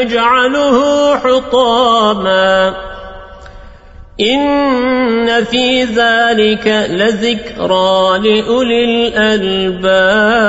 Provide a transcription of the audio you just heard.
يجعله حطاما. إن في ذلك لذكرى لأولي الألباب.